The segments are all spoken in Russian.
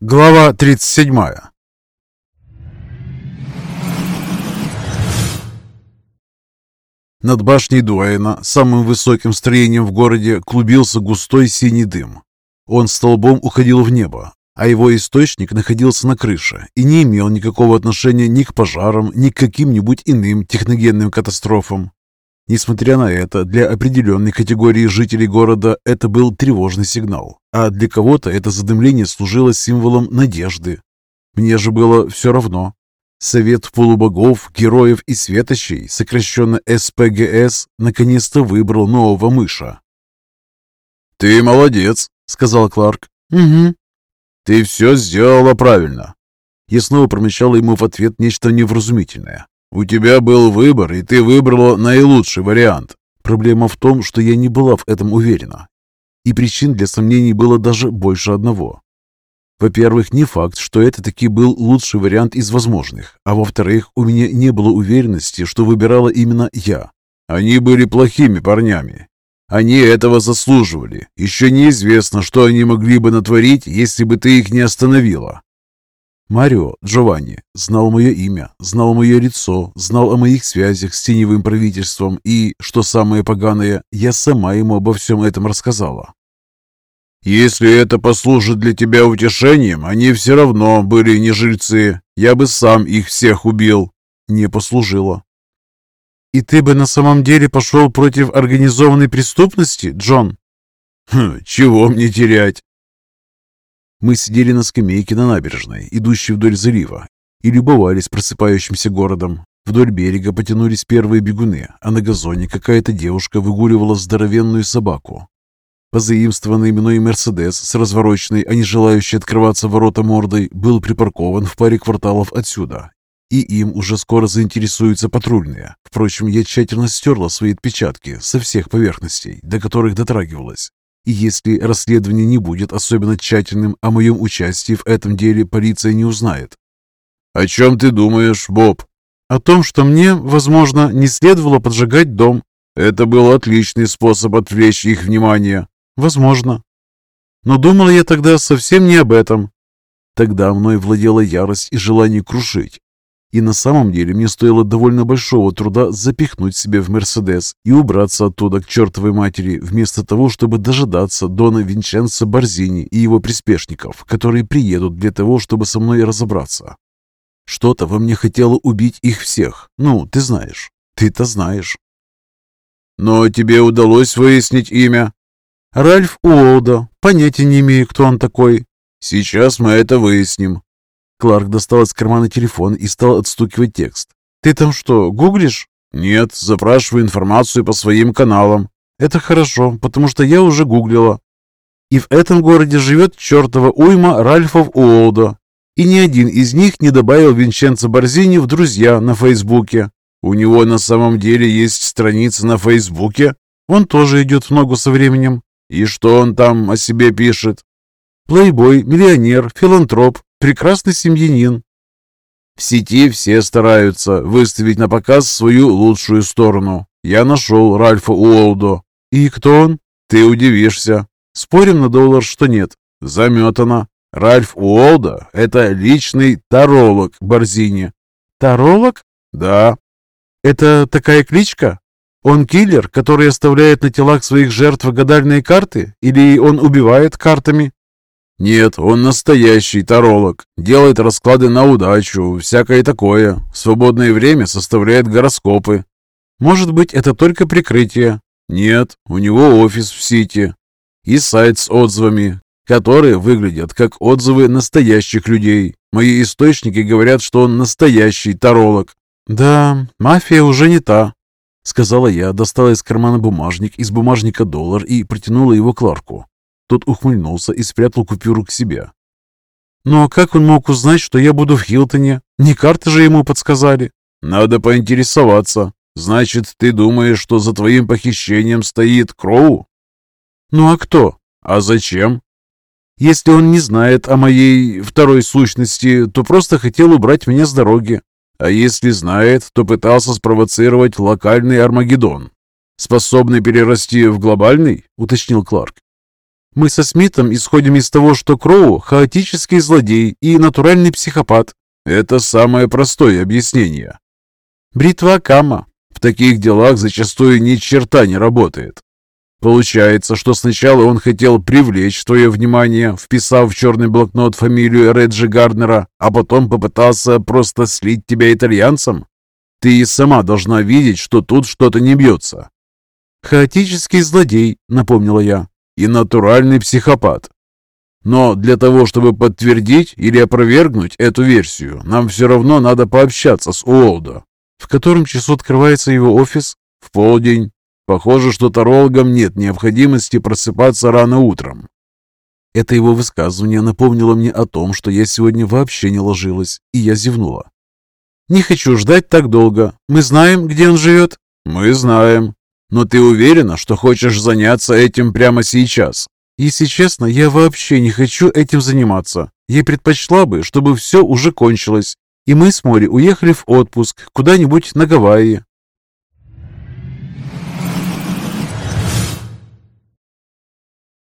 Глава 37 Над башней Дуэйна, самым высоким строением в городе, клубился густой синий дым. Он столбом уходил в небо, а его источник находился на крыше и не имел никакого отношения ни к пожарам, ни к каким-нибудь иным техногенным катастрофам. Несмотря на это, для определенной категории жителей города это был тревожный сигнал, а для кого-то это задымление служило символом надежды. Мне же было все равно. Совет полубогов, героев и светощей, сокращенно СПГС, наконец-то выбрал нового мыша. «Ты молодец», — сказал Кларк. «Угу». «Ты все сделала правильно». Я снова промечала ему в ответ нечто невразумительное. У тебя был выбор, и ты выбрала наилучший вариант. Проблема в том, что я не была в этом уверена. И причин для сомнений было даже больше одного. Во-первых, не факт, что это таки был лучший вариант из возможных, а во-вторых, у меня не было уверенности, что выбирала именно я. Они были плохими парнями. Они этого заслуживали. Еще неизвестно, что они могли бы натворить, если бы ты их не остановила. Марио Джованни знал мое имя, знал мое лицо, знал о моих связях с теневым правительством и, что самое поганое, я сама ему обо всем этом рассказала. «Если это послужит для тебя утешением, они все равно были не жильцы. Я бы сам их всех убил». Не послужило. «И ты бы на самом деле пошел против организованной преступности, Джон?» хм, «Чего мне терять? Мы сидели на скамейке на набережной, идущей вдоль залива, и любовались просыпающимся городом. Вдоль берега потянулись первые бегуны, а на газоне какая-то девушка выгуливала здоровенную собаку. Позаимствованный мной «Мерседес» с развороченной, а не желающей открываться ворота мордой, был припаркован в паре кварталов отсюда, и им уже скоро заинтересуются патрульные. Впрочем, я тщательно стерла свои отпечатки со всех поверхностей, до которых дотрагивалась. И если расследование не будет особенно тщательным, о моем участии в этом деле полиция не узнает. «О чем ты думаешь, Боб?» «О том, что мне, возможно, не следовало поджигать дом». «Это был отличный способ отвлечь их внимание». «Возможно». Но думала я тогда совсем не об этом. Тогда мной владела ярость и желание крушить, и на самом деле мне стоило довольно большого труда запихнуть себе в Мерседес и убраться оттуда к чертовой матери, вместо того, чтобы дожидаться Дона Винченцо Борзини и его приспешников, которые приедут для того, чтобы со мной разобраться. Что-то во мне хотело убить их всех. Ну, ты знаешь. Ты-то знаешь. Но тебе удалось выяснить имя? Ральф Уолда. Понятия не имею, кто он такой. Сейчас мы это выясним. Кларк достал из кармана телефон и стал отстукивать текст. «Ты там что, гуглишь?» «Нет, запрашиваю информацию по своим каналам». «Это хорошо, потому что я уже гуглила. И в этом городе живет чертова уйма Ральфов Уолда. И ни один из них не добавил Винченцо Борзини в друзья на Фейсбуке. У него на самом деле есть страница на Фейсбуке? Он тоже идет в ногу со временем. И что он там о себе пишет? Плейбой, миллионер, филантроп, прекрасный семьянин. В сети все стараются выставить на показ свою лучшую сторону. Я нашел Ральфа Уолдо. И кто он? Ты удивишься. Спорим на доллар, что нет. Заметано. Ральф Уолдо – это личный таролог Борзини. Таролог? Да. Это такая кличка? Он киллер, который оставляет на телах своих жертв гадальные карты? Или он убивает картами? «Нет, он настоящий таролог. Делает расклады на удачу, всякое такое. В свободное время составляет гороскопы». «Может быть, это только прикрытие?» «Нет, у него офис в Сити. И сайт с отзывами, которые выглядят как отзывы настоящих людей. Мои источники говорят, что он настоящий таролог». «Да, мафия уже не та», — сказала я, достала из кармана бумажник, из бумажника доллар и протянула его Кларку. Тот ухмыльнулся и спрятал купюру к себе. «Ну а как он мог узнать, что я буду в Хилтоне? Не карты же ему подсказали». «Надо поинтересоваться. Значит, ты думаешь, что за твоим похищением стоит Кроу?» «Ну а кто? А зачем?» «Если он не знает о моей второй сущности, то просто хотел убрать меня с дороги. А если знает, то пытался спровоцировать локальный Армагеддон, способный перерасти в глобальный?» — уточнил Кларк. Мы со Смитом исходим из того, что Кроу – хаотический злодей и натуральный психопат. Это самое простое объяснение. Бритва Кама. В таких делах зачастую ни черта не работает. Получается, что сначала он хотел привлечь твое внимание, вписав в черный блокнот фамилию Реджи Гарднера, а потом попытался просто слить тебя итальянцам? Ты и сама должна видеть, что тут что-то не бьется. «Хаотический злодей», — напомнила я. «И натуральный психопат. Но для того, чтобы подтвердить или опровергнуть эту версию, нам все равно надо пообщаться с Уолдо. В котором часу открывается его офис? В полдень. Похоже, что тарологам нет необходимости просыпаться рано утром. Это его высказывание напомнило мне о том, что я сегодня вообще не ложилась, и я зевнула. «Не хочу ждать так долго. Мы знаем, где он живет?» «Мы знаем. Но ты уверена, что хочешь заняться этим прямо сейчас?» «Если честно, я вообще не хочу этим заниматься. Я предпочла бы, чтобы все уже кончилось, и мы с Мори уехали в отпуск куда-нибудь на Гавайи.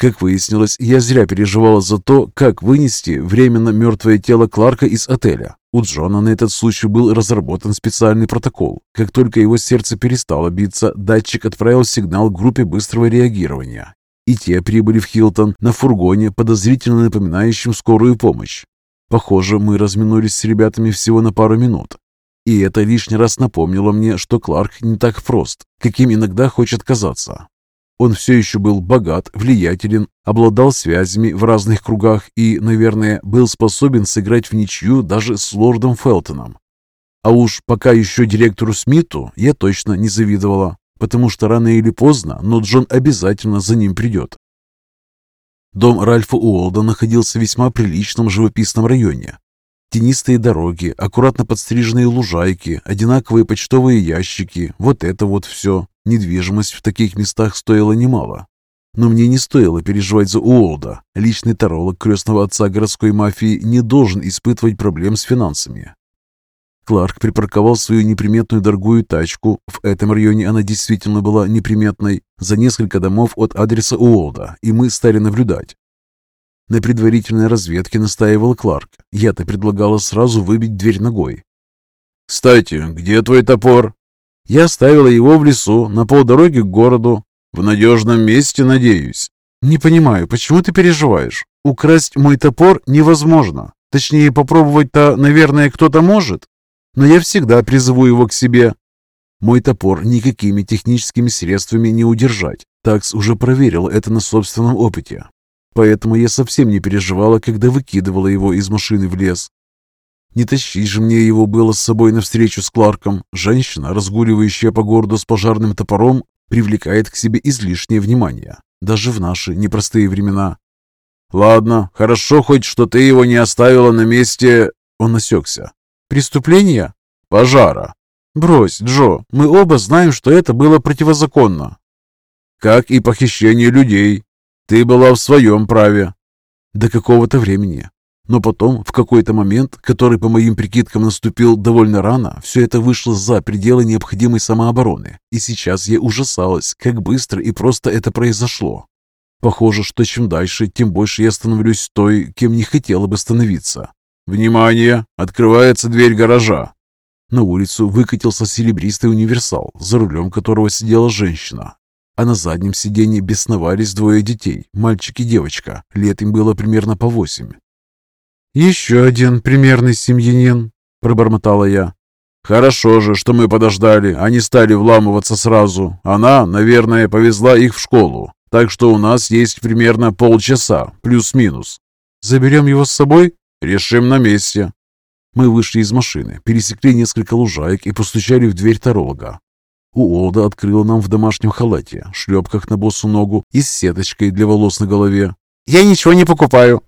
Как выяснилось, я зря переживала за то, как вынести временно мертвое тело Кларка из отеля. У Джона на этот случай был разработан специальный протокол. Как только его сердце перестало биться, датчик отправил сигнал группе быстрого реагирования. И те прибыли в Хилтон на фургоне, подозрительно напоминающем скорую помощь. Похоже, мы разминулись с ребятами всего на пару минут. И это лишний раз напомнило мне, что Кларк не так прост, каким иногда хочет казаться. Он все еще был богат, влиятелен, обладал связями в разных кругах и, наверное, был способен сыграть в ничью даже с лордом Фелтоном. А уж пока еще директору Смиту я точно не завидовала, потому что рано или поздно, но Джон обязательно за ним придет. Дом Ральфа Уолда находился в весьма приличном живописном районе. Тенистые дороги, аккуратно подстриженные лужайки, одинаковые почтовые ящики – вот это вот все. Недвижимость в таких местах стоила немало. Но мне не стоило переживать за Уолда. Личный таролог крестного отца городской мафии не должен испытывать проблем с финансами. Кларк припарковал свою неприметную дорогую тачку, в этом районе она действительно была неприметной, за несколько домов от адреса Уолда, и мы стали наблюдать. На предварительной разведке настаивал Кларк. Я-то предлагала сразу выбить дверь ногой. «Кстати, где твой топор?» Я оставила его в лесу, на полдороги к городу. В надежном месте, надеюсь. Не понимаю, почему ты переживаешь? Украсть мой топор невозможно. Точнее, попробовать-то, наверное, кто-то может. Но я всегда призову его к себе. Мой топор никакими техническими средствами не удержать. Такс уже проверил это на собственном опыте. Поэтому я совсем не переживала, когда выкидывала его из машины в лес. Не тащить же мне его было с собой навстречу с Кларком. Женщина, разгуливающая по городу с пожарным топором, привлекает к себе излишнее внимание, даже в наши непростые времена. «Ладно, хорошо хоть, что ты его не оставила на месте...» Он насекся. «Преступления?» «Пожара». «Брось, Джо, мы оба знаем, что это было противозаконно». «Как и похищение людей. Ты была в своем праве». «До какого-то времени. Но потом, в какой-то момент, который по моим прикидкам наступил довольно рано, все это вышло за пределы необходимой самообороны. И сейчас я ужасалась, как быстро и просто это произошло. Похоже, что чем дальше, тем больше я становлюсь той, кем не хотела бы становиться. «Внимание! Открывается дверь гаража!» На улицу выкатился серебристый универсал, за рулем которого сидела женщина. А на заднем сиденье бесновались двое детей, мальчик и девочка. Лет им было примерно по восемь. «Еще один примерный семьянин», — пробормотала я. «Хорошо же, что мы подождали, а не стали вламываться сразу. Она, наверное, повезла их в школу, так что у нас есть примерно полчаса, плюс-минус. Заберем его с собой?» «Решим на месте». Мы вышли из машины, пересекли несколько лужаек и постучали в дверь таролога. Уолда открыла нам в домашнем халате, шлепках на босу ногу и с сеточкой для волос на голове. «Я ничего не покупаю»,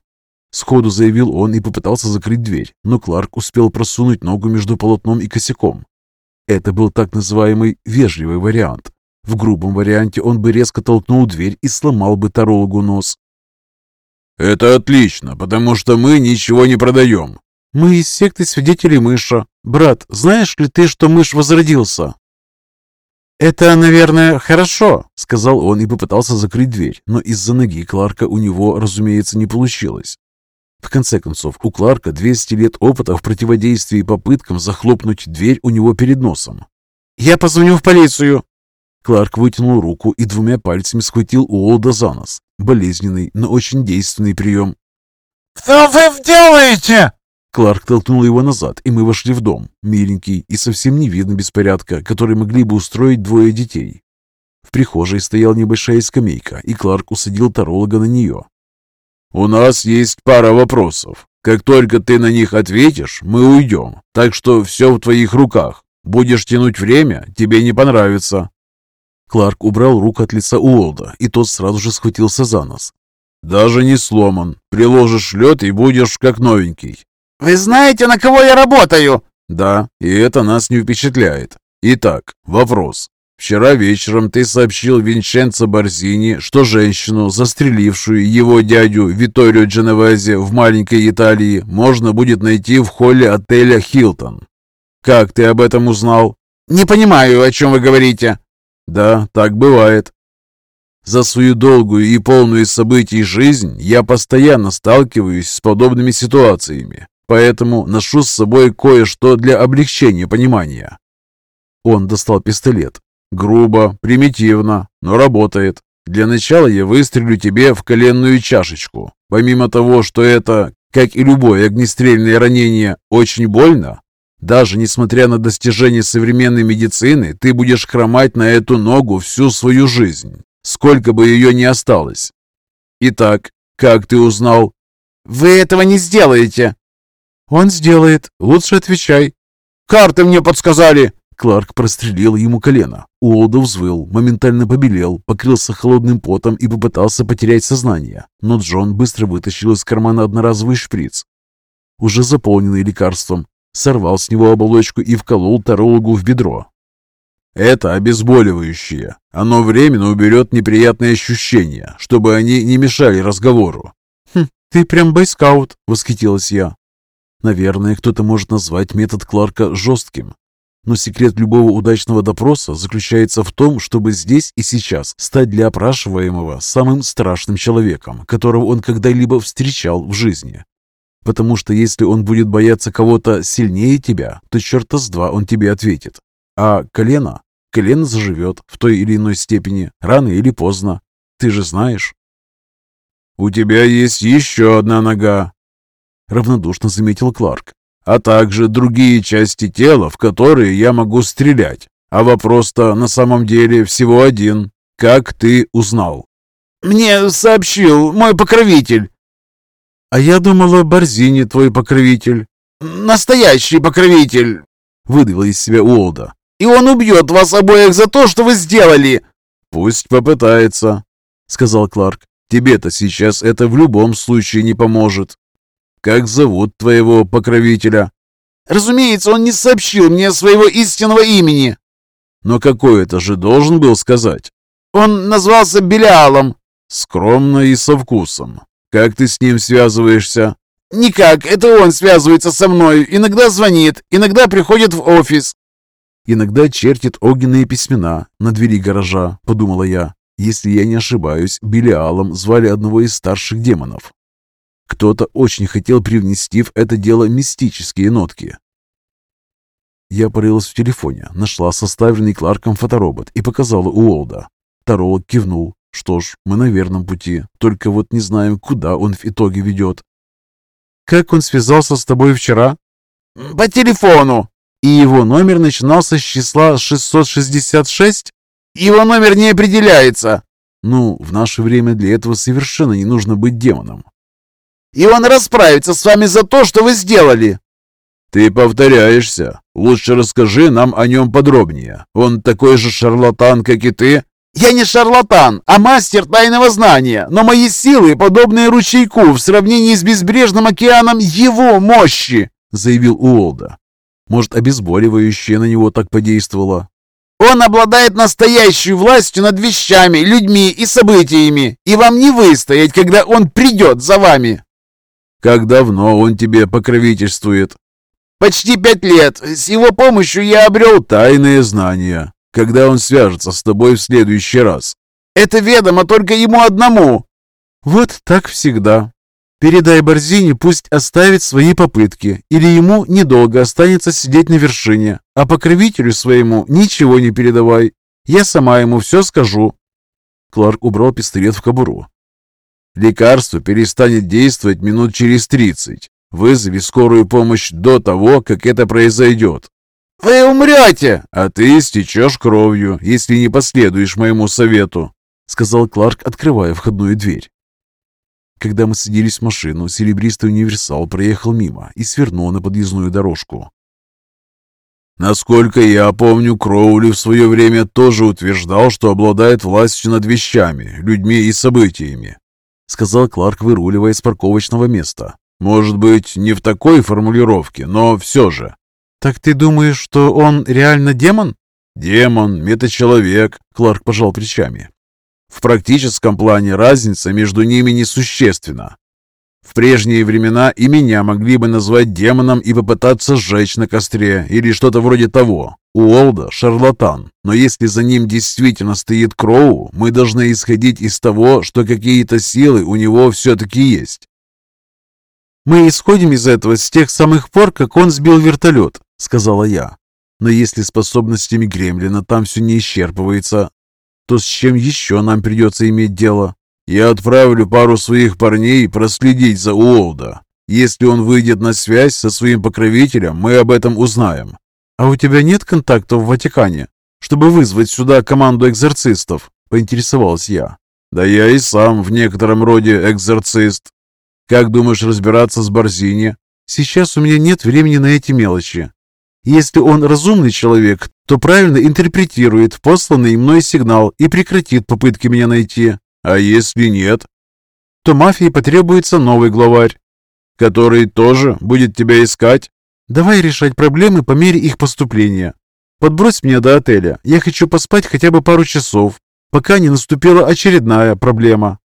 Сходу заявил он и попытался закрыть дверь, но Кларк успел просунуть ногу между полотном и косяком. Это был так называемый «вежливый вариант». В грубом варианте он бы резко толкнул дверь и сломал бы тарологу нос. «Это отлично, потому что мы ничего не продаем». «Мы из секты свидетелей мыша. Брат, знаешь ли ты, что мышь возродился?» «Это, наверное, хорошо», — сказал он и попытался закрыть дверь, но из-за ноги Кларка у него, разумеется, не получилось. В конце концов, у Кларка 200 лет опыта в противодействии попыткам захлопнуть дверь у него перед носом. «Я позвоню в полицию!» Кларк вытянул руку и двумя пальцами схватил Уолда за нос. Болезненный, но очень действенный прием. «Что вы делаете?» Кларк толкнул его назад, и мы вошли в дом, миленький и совсем не видно беспорядка, который могли бы устроить двое детей. В прихожей стояла небольшая скамейка, и Кларк усадил таролога на нее. «У нас есть пара вопросов. Как только ты на них ответишь, мы уйдем. Так что все в твоих руках. Будешь тянуть время, тебе не понравится». Кларк убрал руку от лица Уолда, и тот сразу же схватился за нос. «Даже не сломан. Приложишь лед и будешь как новенький. «Вы знаете, на кого я работаю?» «Да, и это нас не впечатляет. Итак, вопрос. Вчера вечером ты сообщил Винченцо Борзини, что женщину, застрелившую его дядю Виторио Дженовезе в маленькой Италии, можно будет найти в холле отеля «Хилтон». Как ты об этом узнал?» «Не понимаю, о чем вы говорите». «Да, так бывает. За свою долгую и полную событий жизнь я постоянно сталкиваюсь с подобными ситуациями поэтому ношу с собой кое-что для облегчения понимания». Он достал пистолет. «Грубо, примитивно, но работает. Для начала я выстрелю тебе в коленную чашечку. Помимо того, что это, как и любое огнестрельное ранение, очень больно, даже несмотря на достижения современной медицины, ты будешь хромать на эту ногу всю свою жизнь, сколько бы ее ни осталось. Итак, как ты узнал? «Вы этого не сделаете!» «Он сделает. Лучше отвечай». «Карты мне подсказали!» Кларк прострелил ему колено. Уолда взвыл, моментально побелел, покрылся холодным потом и попытался потерять сознание. Но Джон быстро вытащил из кармана одноразовый шприц, уже заполненный лекарством, сорвал с него оболочку и вколол тарологу в бедро. «Это обезболивающее. Оно временно уберет неприятные ощущения, чтобы они не мешали разговору». «Хм, ты прям бойскаут!» — восхитилась я. Наверное, кто-то может назвать метод Кларка жестким. Но секрет любого удачного допроса заключается в том, чтобы здесь и сейчас стать для опрашиваемого самым страшным человеком, которого он когда-либо встречал в жизни. Потому что если он будет бояться кого-то сильнее тебя, то черта с два он тебе ответит. А колено? Колено заживет в той или иной степени, рано или поздно. Ты же знаешь. «У тебя есть еще одна нога», равнодушно заметил Кларк. «А также другие части тела, в которые я могу стрелять. А вопрос-то на самом деле всего один. Как ты узнал?» «Мне сообщил мой покровитель». «А я думала, Борзини твой покровитель». «Настоящий покровитель», — выдавил из себя Уолда. «И он убьет вас обоих за то, что вы сделали». «Пусть попытается», — сказал Кларк. «Тебе-то сейчас это в любом случае не поможет. Как зовут твоего покровителя?» «Разумеется, он не сообщил мне своего истинного имени». «Но какое-то же должен был сказать». «Он назвался Белиалом». «Скромно и со вкусом. Как ты с ним связываешься?» «Никак. Это он связывается со мной. Иногда звонит, иногда приходит в офис». «Иногда чертит огненные письмена на двери гаража», — подумала я. Если я не ошибаюсь, Белиалом звали одного из старших демонов. Кто-то очень хотел привнести в это дело мистические нотки. Я порылась в телефоне, нашла составленный Кларком фоторобот и показала Уолда. Таролог кивнул. Что ж, мы на верном пути, только вот не знаем, куда он в итоге ведет. «Как он связался с тобой вчера?» «По телефону». «И его номер начинался с числа 666?» «Его номер не определяется». «Ну, в наше время для этого совершенно не нужно быть демоном и он расправится с вами за то, что вы сделали». «Ты повторяешься. Лучше расскажи нам о нем подробнее. Он такой же шарлатан, как и ты?» «Я не шарлатан, а мастер тайного знания, но мои силы подобны ручейку в сравнении с безбрежным океаном его мощи», заявил Уолда. «Может, обезболивающее на него так подействовало?» Он обладает настоящей властью над вещами, людьми и событиями, и вам не выстоять, когда он придет за вами. Как давно он тебе покровительствует? Почти пять лет. С его помощью я обрел тайные знания. когда он свяжется с тобой в следующий раз. Это ведомо только ему одному. Вот так всегда. Передай Борзине, пусть оставит свои попытки, или ему недолго останется сидеть на вершине, а покровителю своему ничего не передавай. Я сама ему все скажу». Кларк убрал пистолет в кобуру. «Лекарство перестанет действовать минут через тридцать. Вызови скорую помощь до того, как это произойдет. «Вы умрете!» «А ты стечешь кровью, если не последуешь моему совету», сказал Кларк, открывая входную дверь. Когда мы садились в машину, серебристый универсал проехал мимо и свернул на подъездную дорожку. Насколько я помню, Кроули в свое время тоже утверждал, что обладает властью над вещами, людьми и событиями, сказал Кларк, выруливая с парковочного места. Может быть, не в такой формулировке, но все же. Так ты думаешь, что он реально демон? Демон, метачеловек, Кларк пожал плечами. В практическом плане разница между ними несущественна. В прежние времена и меня могли бы назвать демоном и попытаться сжечь на костре или что-то вроде того. Уолда – шарлатан, но если за ним действительно стоит Кроу, мы должны исходить из того, что какие-то силы у него все-таки есть. «Мы исходим из этого с тех самых пор, как он сбил вертолет», — сказала я. «Но если способностями Гремлина там все не исчерпывается, то с чем еще нам придется иметь дело? Я отправлю пару своих парней проследить за Уолда. Если он выйдет на связь со своим покровителем, мы об этом узнаем. А у тебя нет контактов в Ватикане, чтобы вызвать сюда команду экзорцистов? Поинтересовалась я. Да я и сам в некотором роде экзорцист. Как думаешь разбираться с Борзини? Сейчас у меня нет времени на эти мелочи. Если он разумный человек, то правильно интерпретирует посланный мной сигнал и прекратит попытки меня найти. А если нет? То мафии потребуется новый главарь. Который тоже будет тебя искать? Давай решать проблемы по мере их поступления. Подбрось меня до отеля. Я хочу поспать хотя бы пару часов, пока не наступила очередная проблема.